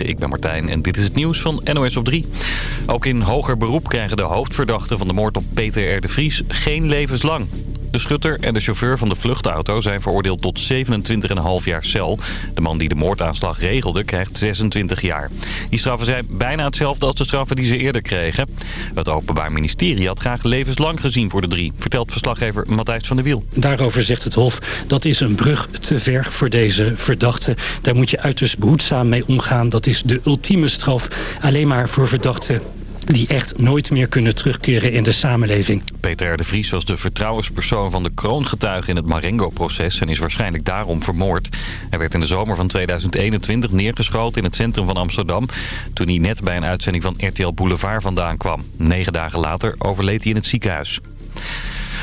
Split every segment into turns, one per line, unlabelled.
Ik ben Martijn en dit is het nieuws van NOS op 3. Ook in hoger beroep krijgen de hoofdverdachten van de moord op Peter R. de Vries geen levenslang. De schutter en de chauffeur van de vluchtauto zijn veroordeeld tot 27,5 jaar cel. De man die de moordaanslag regelde krijgt 26 jaar. Die straffen zijn bijna hetzelfde als de straffen die ze eerder kregen. Het Openbaar Ministerie had graag levenslang gezien voor de drie, vertelt verslaggever Matthijs van der Wiel.
Daarover zegt het Hof dat is een brug te ver voor deze verdachte. Daar moet je uiterst behoedzaam mee omgaan. Dat is de ultieme straf alleen maar voor verdachten die echt nooit meer kunnen terugkeren in de samenleving.
Peter R. de Vries was de vertrouwenspersoon van de kroongetuige in het Marengo-proces... en is waarschijnlijk daarom vermoord. Hij werd in de zomer van 2021 neergeschoten in het centrum van Amsterdam... toen hij net bij een uitzending van RTL Boulevard vandaan kwam. Negen dagen later overleed hij in het ziekenhuis.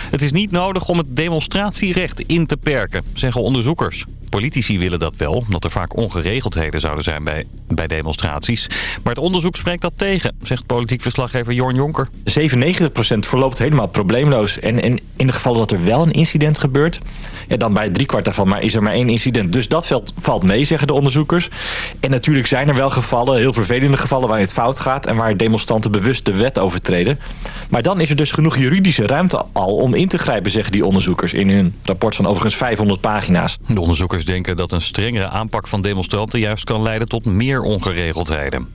Het is niet nodig om het demonstratierecht in te perken, zeggen onderzoekers. Politici willen dat wel, omdat er vaak ongeregeldheden zouden zijn bij, bij demonstraties. Maar het onderzoek spreekt dat tegen, zegt politiek verslaggever Jorn Jonker. 97%
verloopt helemaal probleemloos. En, en in het geval dat er wel een incident gebeurt, ja, dan bij driekwart daarvan maar is er maar één incident. Dus dat valt, valt mee, zeggen de onderzoekers. En natuurlijk zijn er wel gevallen, heel vervelende gevallen waarin het fout gaat... en waar demonstranten bewust de wet overtreden. Maar dan is er dus genoeg juridische ruimte al om in te grijpen, zeggen die onderzoekers... in hun rapport van overigens 500 pagina's.
De onderzoekers denken dat een strengere aanpak van demonstranten... juist kan leiden tot meer ongeregeldheden.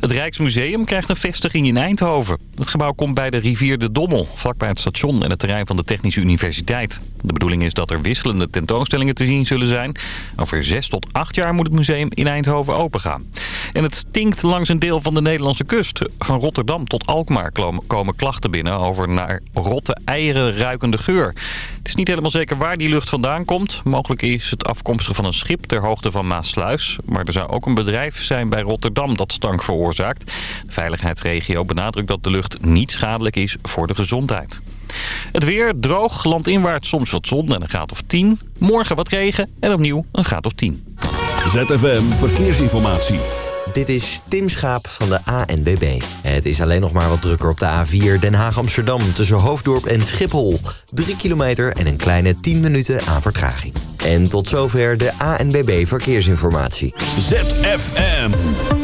Het Rijksmuseum krijgt een vestiging in Eindhoven. Het gebouw komt bij de rivier de Dommel, vlakbij het station en het terrein van de Technische Universiteit. De bedoeling is dat er wisselende tentoonstellingen te zien zullen zijn. Over zes tot acht jaar moet het museum in Eindhoven opengaan. En het stinkt langs een deel van de Nederlandse kust. Van Rotterdam tot Alkmaar komen klachten binnen over naar rotte eieren ruikende geur. Het is niet helemaal zeker waar die lucht vandaan komt. Mogelijk is het afkomstig van een schip ter hoogte van Maasluis. Maar er zou ook een bedrijf zijn bij Rotterdam dat veroorzaakt. De veiligheidsregio benadrukt dat de lucht niet schadelijk is voor de gezondheid. Het weer droog, landinwaarts soms wat zon en een graad of 10. Morgen wat regen en opnieuw een graad of 10.
ZFM Verkeersinformatie.
Dit is Tim Schaap van de ANBB. Het is alleen nog maar wat drukker op de A4 Den Haag-Amsterdam... tussen Hoofddorp en Schiphol. 3 kilometer en een kleine 10 minuten aan vertraging. En tot zover de ANBB Verkeersinformatie.
ZFM.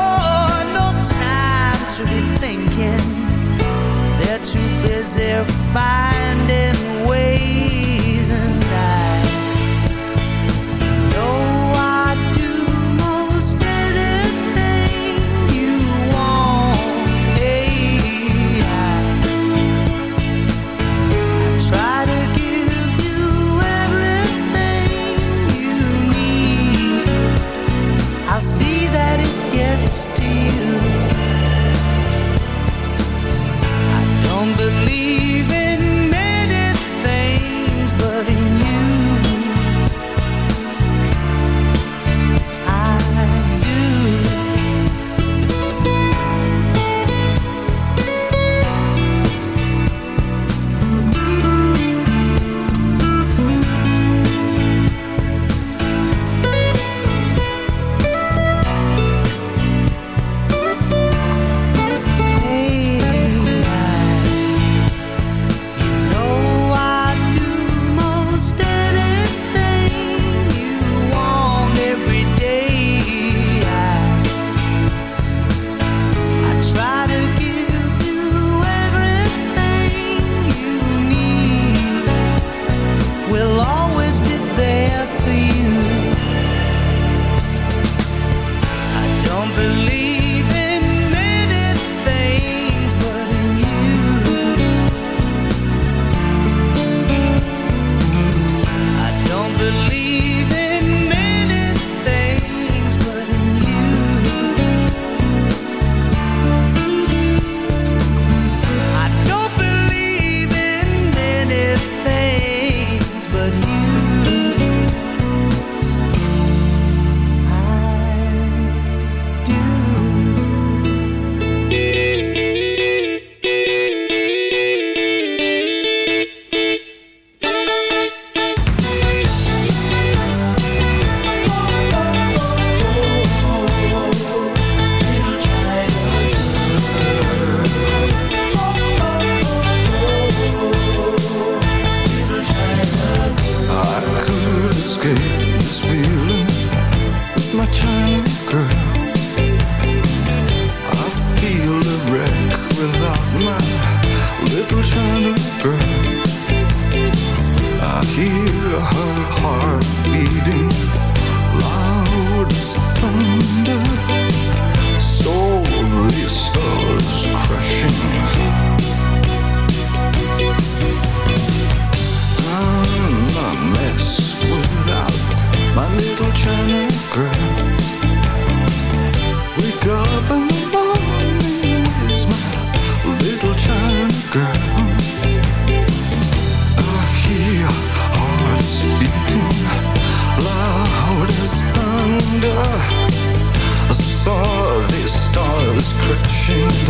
Is if finding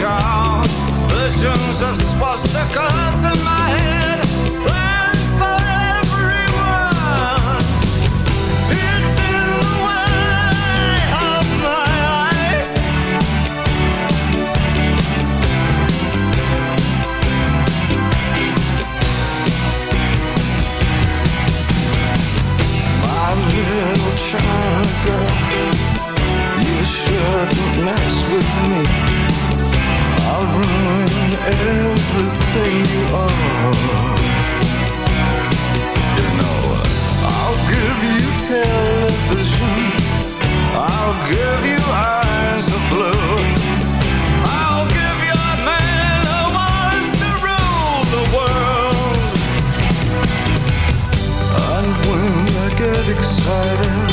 car. Versions of swastikas in my head. everything you are.
You know, I'll give you television. I'll give you eyes of blue. I'll give you a man who wants to rule the world. And when I get excited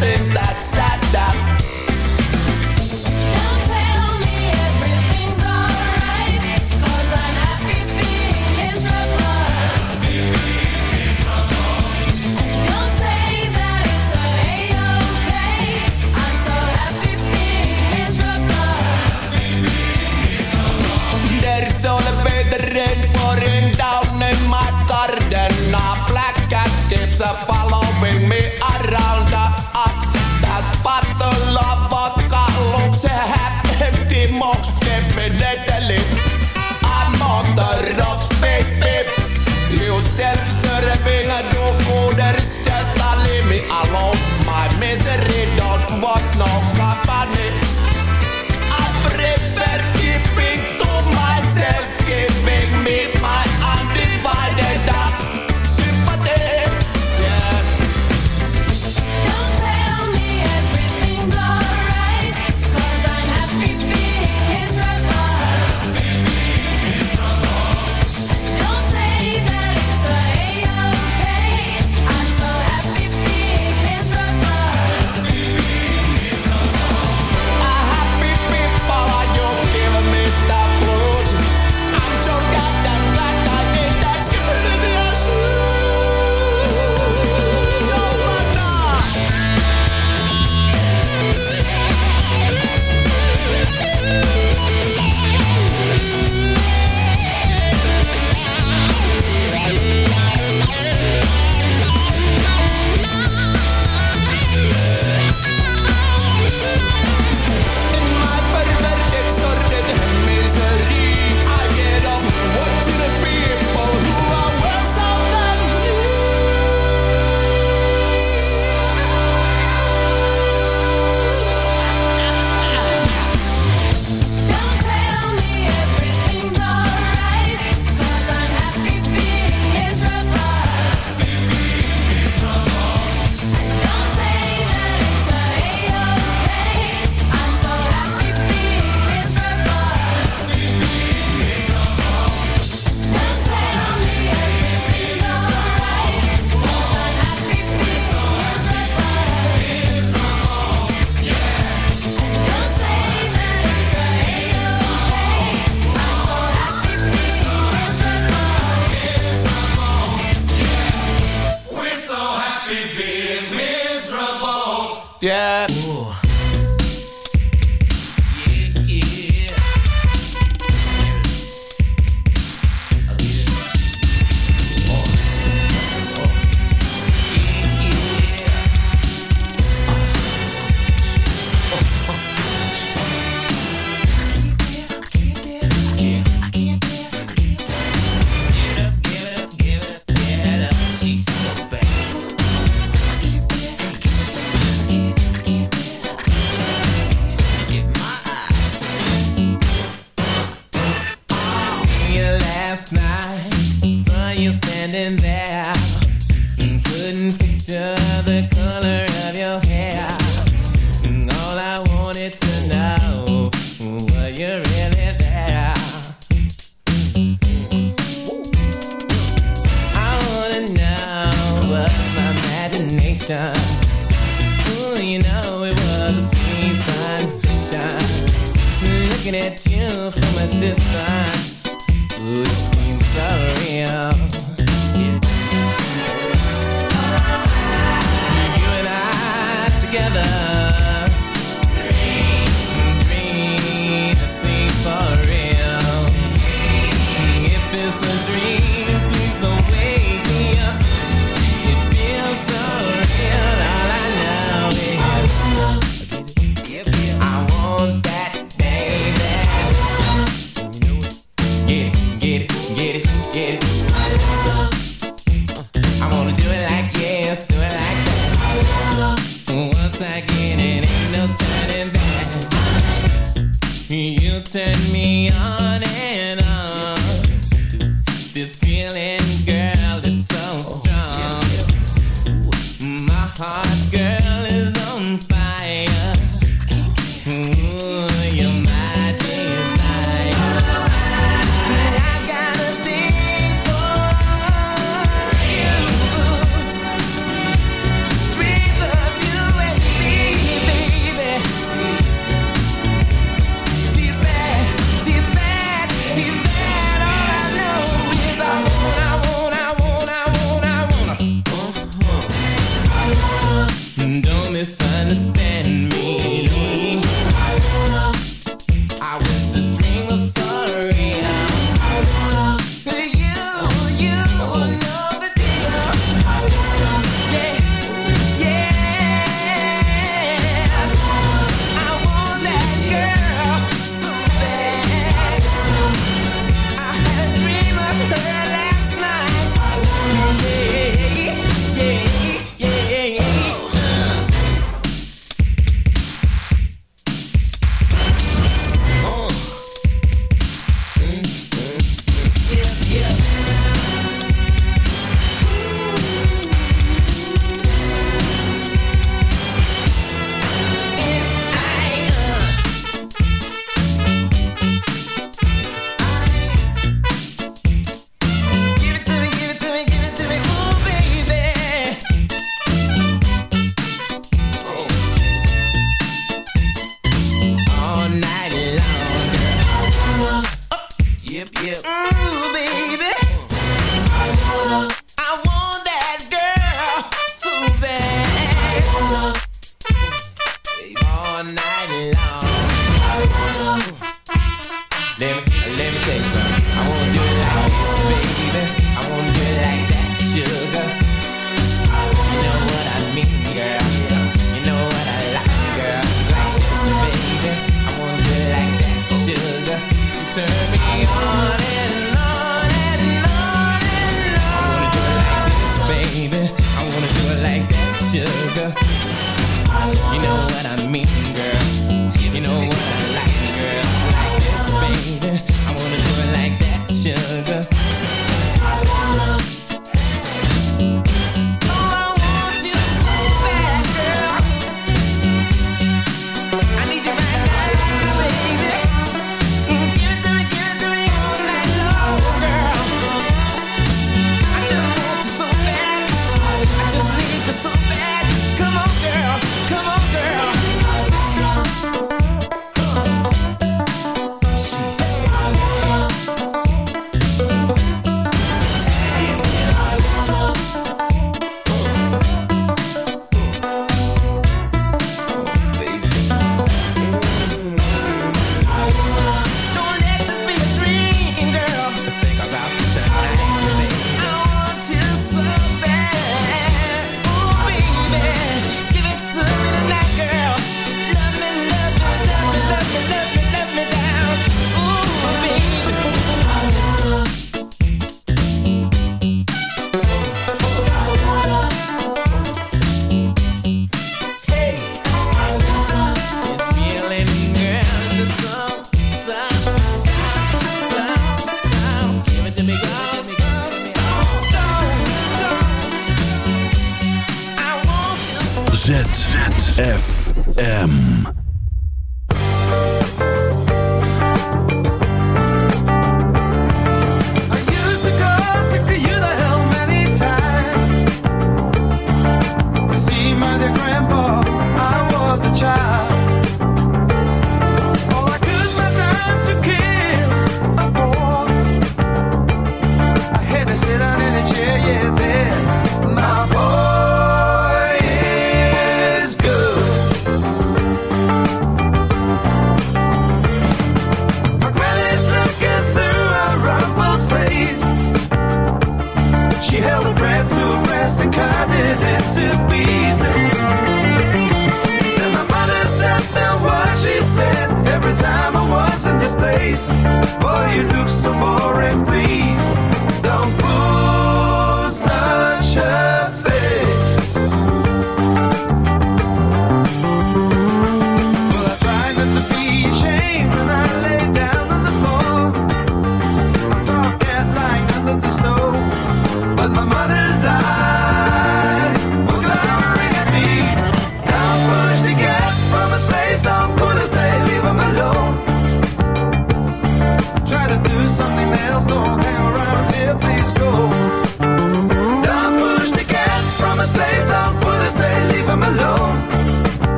think that's
looking at you from a distance. Ooh, you seem so real.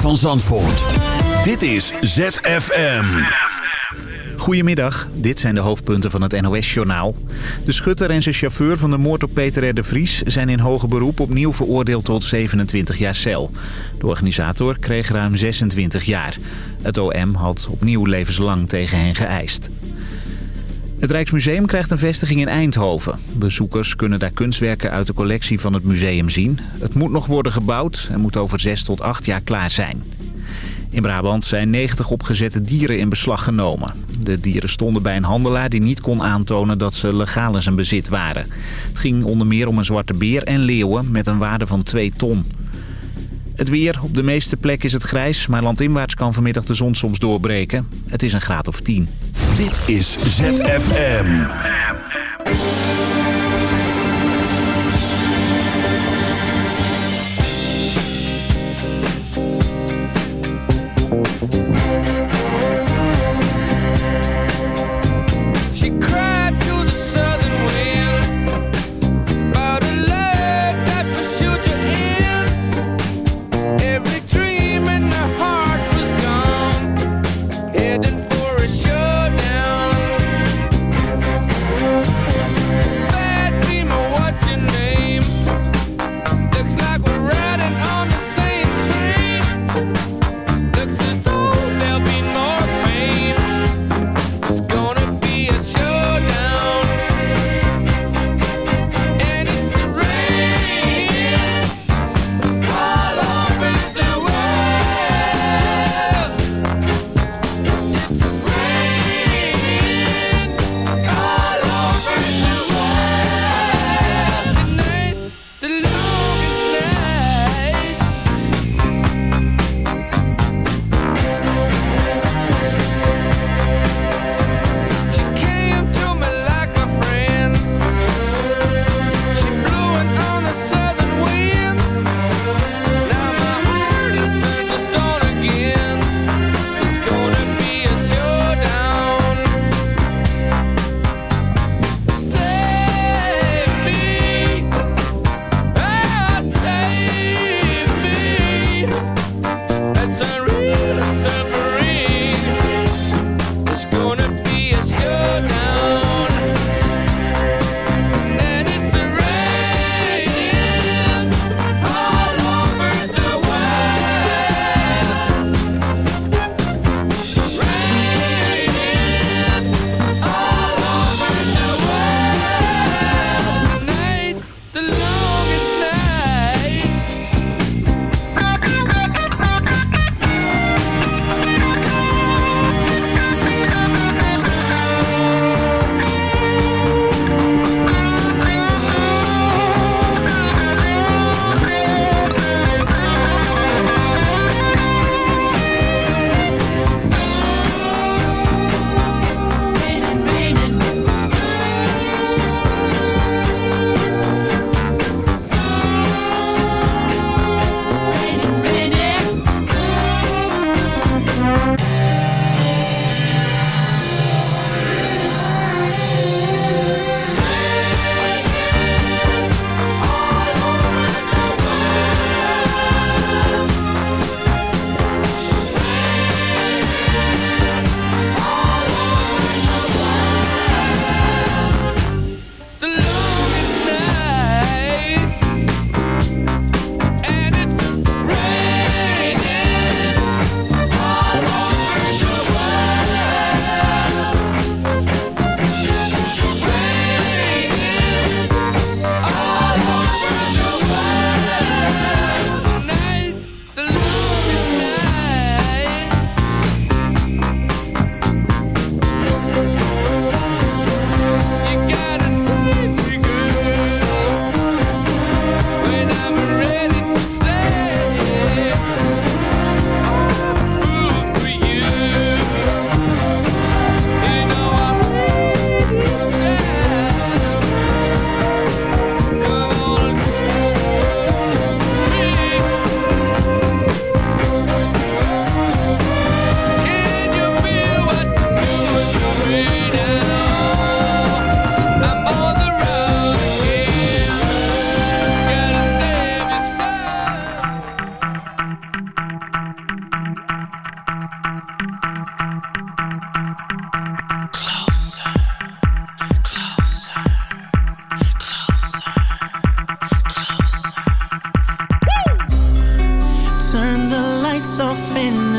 van Zandvoort. Dit is ZFM.
Goedemiddag, dit zijn de hoofdpunten van het NOS-journaal. De schutter en zijn chauffeur van de moord op Peter de Vries... zijn in hoger beroep opnieuw veroordeeld tot 27 jaar cel. De organisator kreeg ruim 26 jaar. Het OM had opnieuw levenslang tegen hen geëist. Het Rijksmuseum krijgt een vestiging in Eindhoven. Bezoekers kunnen daar kunstwerken uit de collectie van het museum zien. Het moet nog worden gebouwd en moet over 6 tot 8 jaar klaar zijn. In Brabant zijn 90 opgezette dieren in beslag genomen. De dieren stonden bij een handelaar die niet kon aantonen dat ze legaal in zijn bezit waren. Het ging onder meer om een zwarte beer en leeuwen met een waarde van 2 ton. Het weer. Op de meeste plekken is het grijs, maar landinwaarts kan vanmiddag de zon soms doorbreken. Het is een graad of 10.
Dit is ZFM.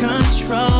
control.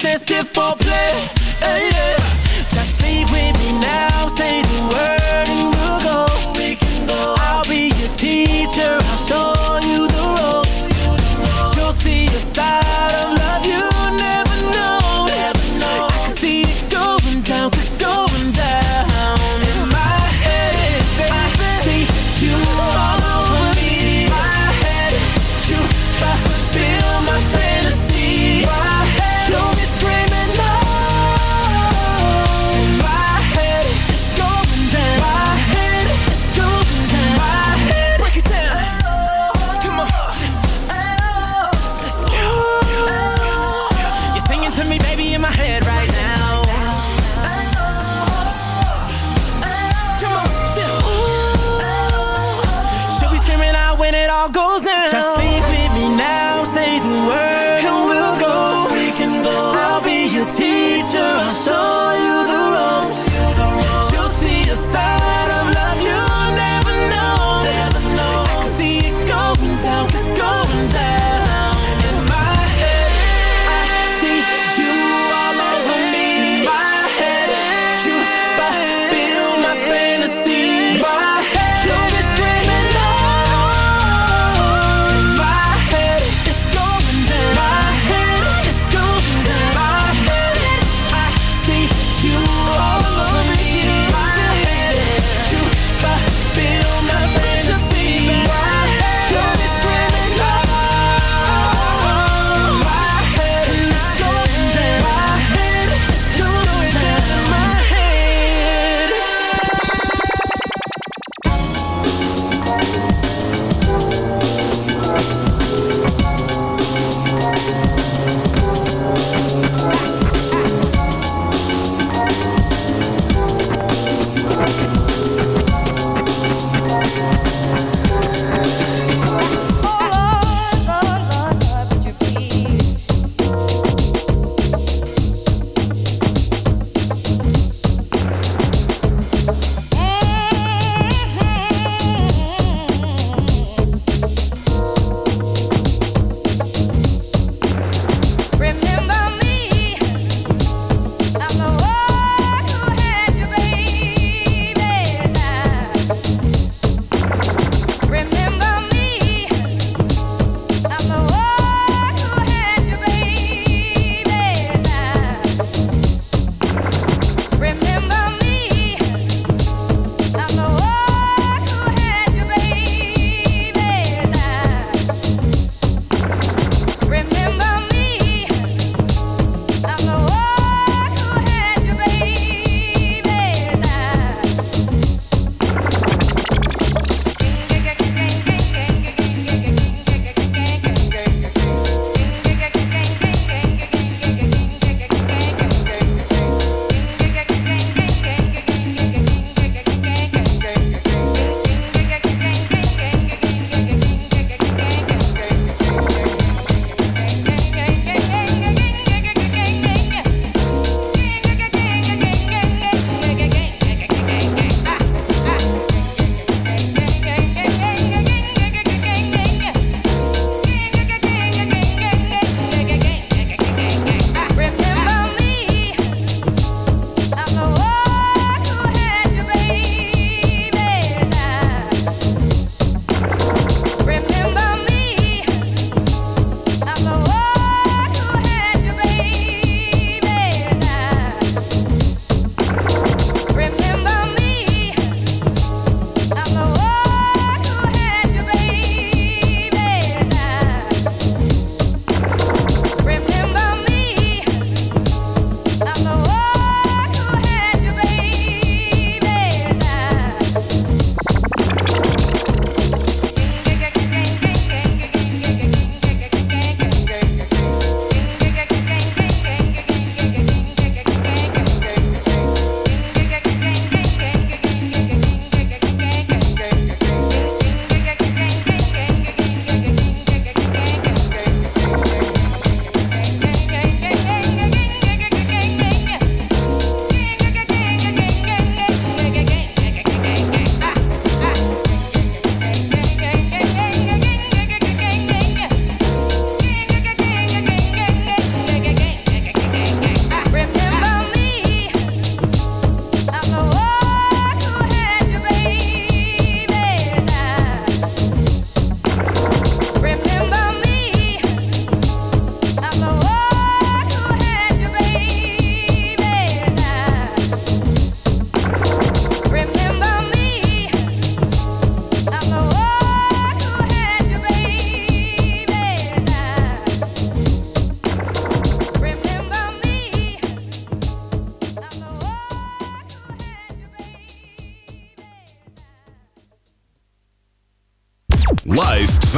sensitive for
play.
Hey.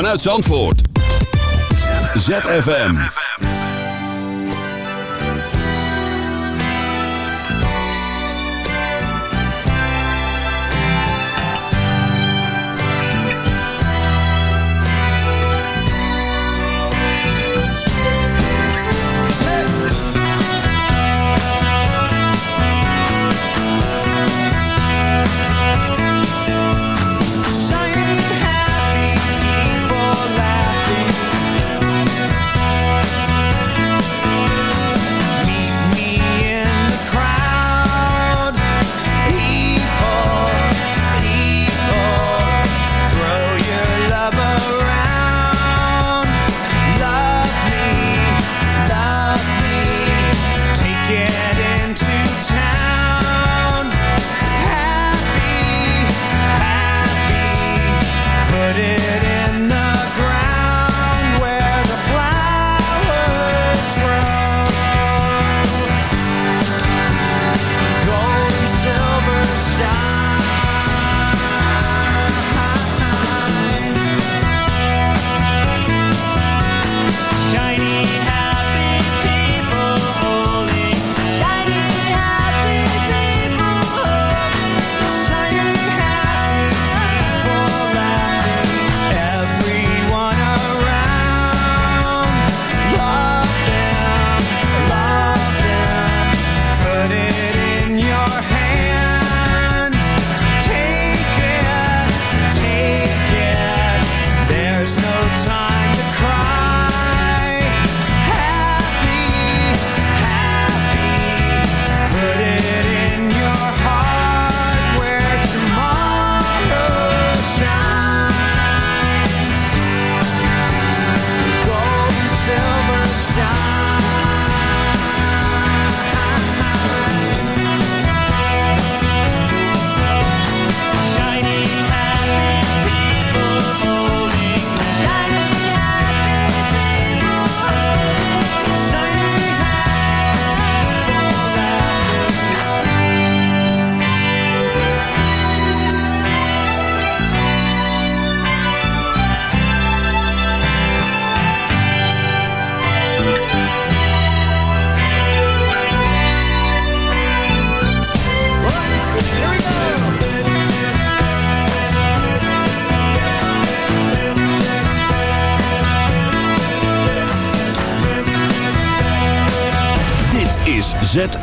Uit Zandvoort. ZFM.